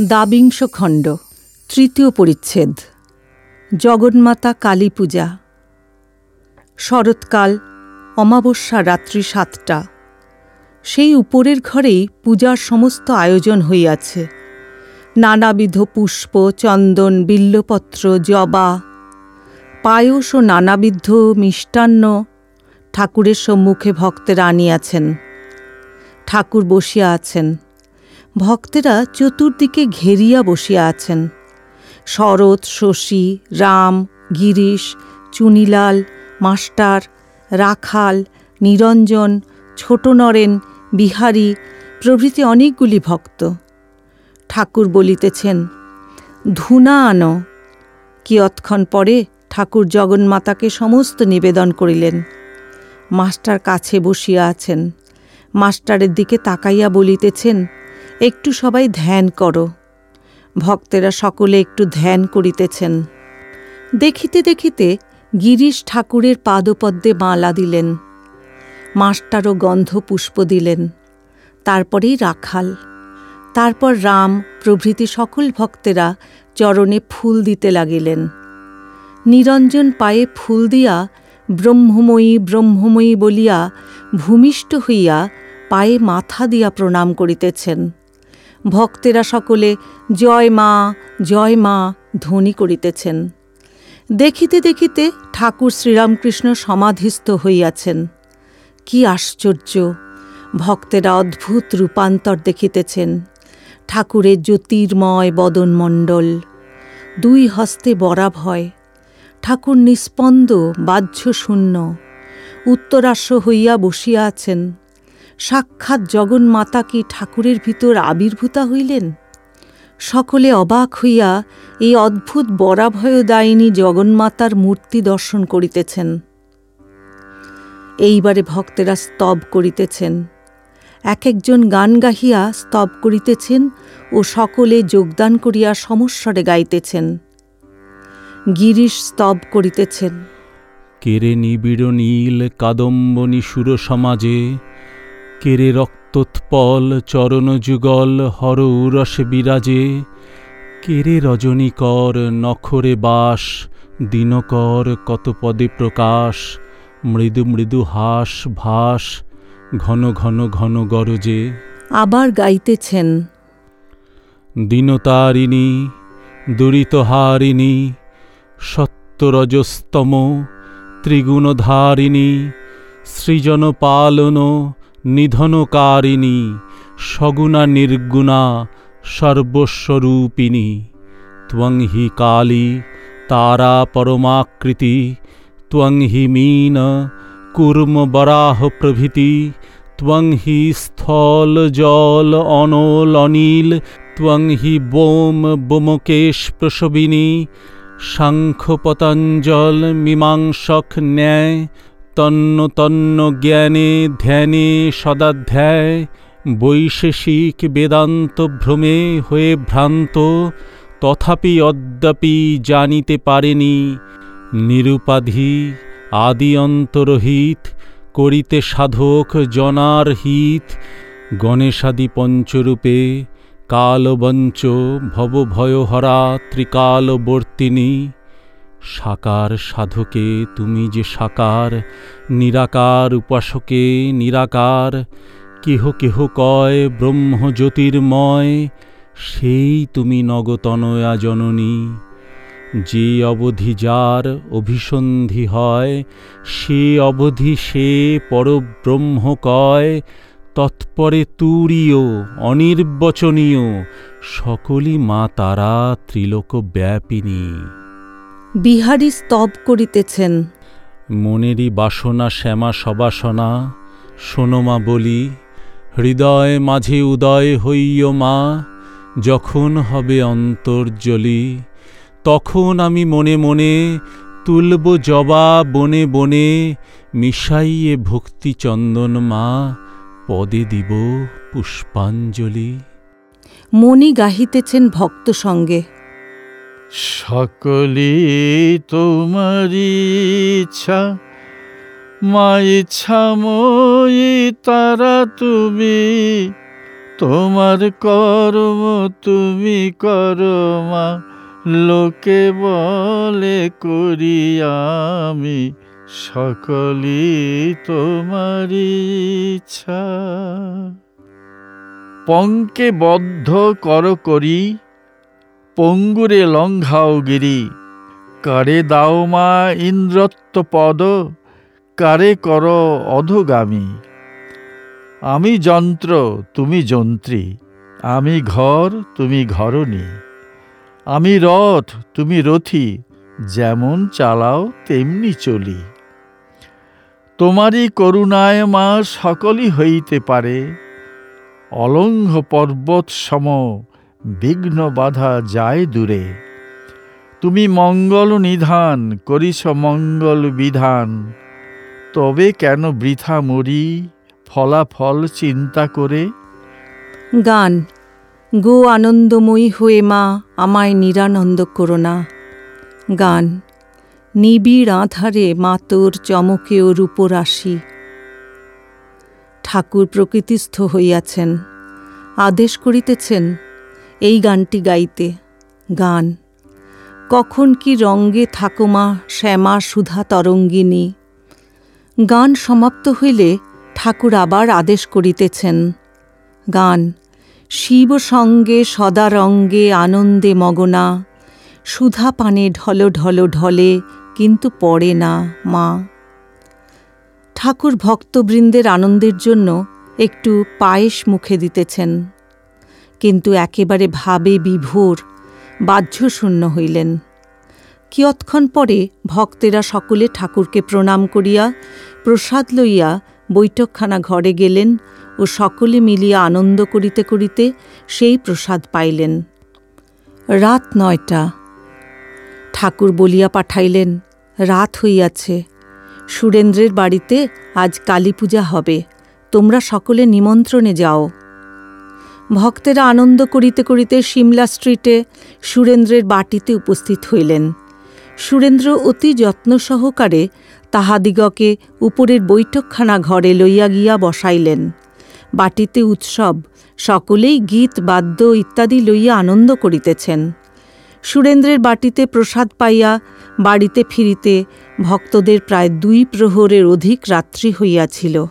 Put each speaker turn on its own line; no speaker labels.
দাবিংশ খণ্ড, তৃতীয় পরিচ্ছেদ, জগন্মাতা কালী পূজা। শরৎকাল, অমাবস্যা রাত্রি সাতটা। সেই উপরের ঘরেই পূজার সমস্ত আয়োজন হইয়াছে। নানাবিধ পুষ্প, চন্দন, বিল্লপত্র, জবা, পায়স ও নানাবিধ মিষ্টান্ন ঠাকুরের সম্মুখে ভক্তেরা আনিয়াছেন। ঠাকুর বসিয়া আছেন। ভক্তেরা চতুর্দিকে ঘেরিয়া বসিয়া আছেন। শরৎ, শশী, রাম, গিরিশ, চুনিলাল, মাস্টার, রাখাল, নিরঞ্জন, ছোট নরেন, বিহারী প্রভৃতি অনেকগুলি ভক্ত। ঠাকুর বলিতেছেন, ধুনা আনো। কিয়ৎক্ষণ পরে ঠাকুর জগন্মাতাকে সমস্ত নিবেদন করিলেন। মাস্টার কাছে বসিয়া আছেন। মাস্টারের দিকে তাকাইয়া বলিতেছেন একটু সবাই ধ্যান করো। ভক্তেরা সকলে একটু ধ্যান করিতেছেন। দেখিতে দেখিতে গিরিশ ঠাকুরের পাদপদ্মে মালা দিলেন। মাস্টারও গন্ধ পুষ্প দিলেন। তারপরেই রাখাল। তারপর রাম, প্রভৃতি সকল ভক্তেরা চরণে ফুল দিতে লাগিলেন। নিরঞ্জন পায়ে ফুল দিয়া ব্রহ্মময়ী ব্রহ্মময়ী বলিয়া ভূমিষ্ঠ হইয়া পায়ে মাথা দিয়া প্রণাম করিতেছেন। ভক্তেরা সকলে জয় মা জয় মা ধ্বনি করিতেছেন। দেখিতে দেখিতে ঠাকুর শ্রীরামকৃষ্ণ সমাধিস্থ হইয়াছেন। কি আশ্চর্য! ভক্তেরা অদ্ভুত রূপান্তর দেখিতেছেন। ঠাকুরের জ্যোতির্ময় বদনমণ্ডল, দুই হস্তে বরাভয় ঠাকুর নিস্পন্দ বাহ্য শূন্য উত্তরাশ্ব হইয়া বসিয়া আছেন। সাক্ষাৎ জগন্মাতা কি ঠাকুরের ভিতর আবির্ভূতা হইলেন? সকলে অবাক হইয়া এই অদ্ভুত বরাভয়দায়িনী জগন্মাতার মূর্তি দর্শন করিতেছেন। এইবারে ভক্তেরা স্তব করিতেছেন। এক একজন গান গাহিয়া স্তব করিতেছেন ও সকলে যোগদান করিয়া সমস্বরে গাইতেছেন। গিরিশ স্তব করিতেছেন।
কেরে নিবিড় নীল কাদম্বনী সুর সমাজে কেরে রক্তোৎপল চরণ যুগল হর উরস বিরাজে। কেরে রজনীকর নখরে বাস দিনকর কত পদে প্রকাশ। মৃদু মৃদু হাস ভাস ঘন ঘন ঘন গরজে।
আবার গাইতেছেন।
দীনতারিণী দুরিতহারিণী সত্যরজস্তম ত্রিগুণধারিণী সৃজন পালন নিধনকারিণী, সগুণা নির্গুণা, সর্বস্বরূপিণী। ত্বং হি কালী, তারা পরমাকৃতি। ত্বং হি মীন, কুর্ম বরাহ প্রভৃতি। ত্বং হি স্থল জল অনল অনিল। ত্বং হি বোম বোমকেশ প্রসবিনী। সাংখ্য পতঞ্জল মীমাংসক ন্যায়। তন্ন তন্ন জ্ঞানে ধ্যানে সদাধ্যায়, বৈশেষিক বেদান্ত ভ্রমে হয়ে ভ্রান্ত, তথাপি অদ্যাপি জানিতে পারেনি, নিরুপাধি আদি অন্তরহিত, করিতে সাধক জনার হিত গণেশাদি পঞ্চরূপে কালবঞ্চ ভবভয়হরা ত্রিকালবর্তিনী সাকার সাধকে তুমি যে সাকার, নিরাকার উপাসকে নিরাকার, কেহ কেহ কয় ব্রহ্ম জ্যোতির্ময়, সেই তুমি নগতনয়া জননী যে অবধি যার অভিসন্ধি হয়, সে অবধি সে পরব্রহ্ম কয়, তৎপরে তুরীয়, অনির্বচনীয়, সকলই মা তারা ত্রিলোক ব্যাপিনী
বিহারী স্তব করিতেছেন।
মনেরই বাসনা শ্যামা সবাসনা শোনোমা বলি হৃদয় মাঝে উদয় হইয় মা যখন হবে অন্তর্জলি তখন আমি মনে মনে তুলব জবা বনে বনে মিশাইয়ে ভক্তি চন্দন মা পদে দিব পুষ্পাঞ্জলি।
মণি গাহিতেছেন ভক্ত সঙ্গে।
সকলে তোমারি ইচ্ছা মা ইচ্ছা মই তারা তুমি, তোমার কর্ম তুমি করমা লোকে বলে করি আমি সকলই তোমার ইচ্ছা। পঙ্কে বদ্ধ কর করি পঙ্গুরে লঙ্ঘাও গিরি। কারে দাও মা ইন্দ্রত্ব পদ কারে কর অধগামী। আমি যন্ত্র, তুমি যন্ত্রী, আমি ঘর, তুমি ঘরণী। আমি রথ, তুমি রথী, যেমন চালাও তেমনি চলি। তোমারই করুণায় মা সকলই হইতে পারে। অলঙ্ঘ পর্বত সম বিঘ্ন বাধা যায় দূরে। তুমি মঙ্গল নিধান করিস মঙ্গল বিধান। তবে কেন বৃথা মরি, ফলাফল চিন্তা করে?
গান, গো আনন্দময়ী হয়ে মা, আমায় নিরানন্দ করো না। গান, নিবিড় আধারে মা তোর চমকে ও রূপরাশি। ঠাকুর প্রকৃতিস্থ হইয়াছেন, আদেশ করিতেছেন এই গানটি গাইতে। গান। কখন কি রঙ্গে থাকো মা শ্যামা সুধা তরঙ্গিনী। গান সমাপ্ত হইলে ঠাকুর আবার আদেশ করিতেছেন। গান। শিব সঙ্গে সদা রঙ্গে আনন্দে মগনা। সুধা পানে ঢল ঢল ঢলে কিন্তু পড়ে না মা। ঠাকুর ভক্তবৃন্দের আনন্দের জন্য একটু পায়েস মুখে দিতেছেন। কিন্তু একেবারে ভাবে বিভোর, বাহ্যশূন্য হইলেন। কিয়ৎক্ষণ পরে ভক্তেরা সকলে ঠাকুরকে প্রণাম করিয়া প্রসাদ লইয়া বৈঠকখানা ঘরে গেলেন ও সকলে মিলিয়া আনন্দ করিতে করিতে সেই প্রসাদ পাইলেন। রাত নয়টা। ঠাকুর বলিয়া পাঠাইলেন, রাত হইয়াছে। সুরেন্দ্রের বাড়িতে আজ কালী পূজা হবে। তোমরা সকলে নিমন্ত্রণে যাও। ভক্তেরা আনন্দ করিতে করিতে সিমলা স্ট্রিটে সুরেন্দ্রের বাটিতে উপস্থিত হইলেন। সুরেন্দ্র অতি যত্ন সহকারে তাহাদিগকে উপরের বৈঠকখানা ঘরে লইয়া গিয়া বসাইলেন। বাটিতে উৎসব, সকলেই গীত, বাদ্য ইত্যাদি লইয়া আনন্দ করিতেছেন। সুরেন্দ্রের বাটিতে প্রসাদ পাইয়া বাড়িতে ফিরিতে ভক্তদের প্রায় দুই প্রহরের অধিক রাত্রি হইয়াছিল।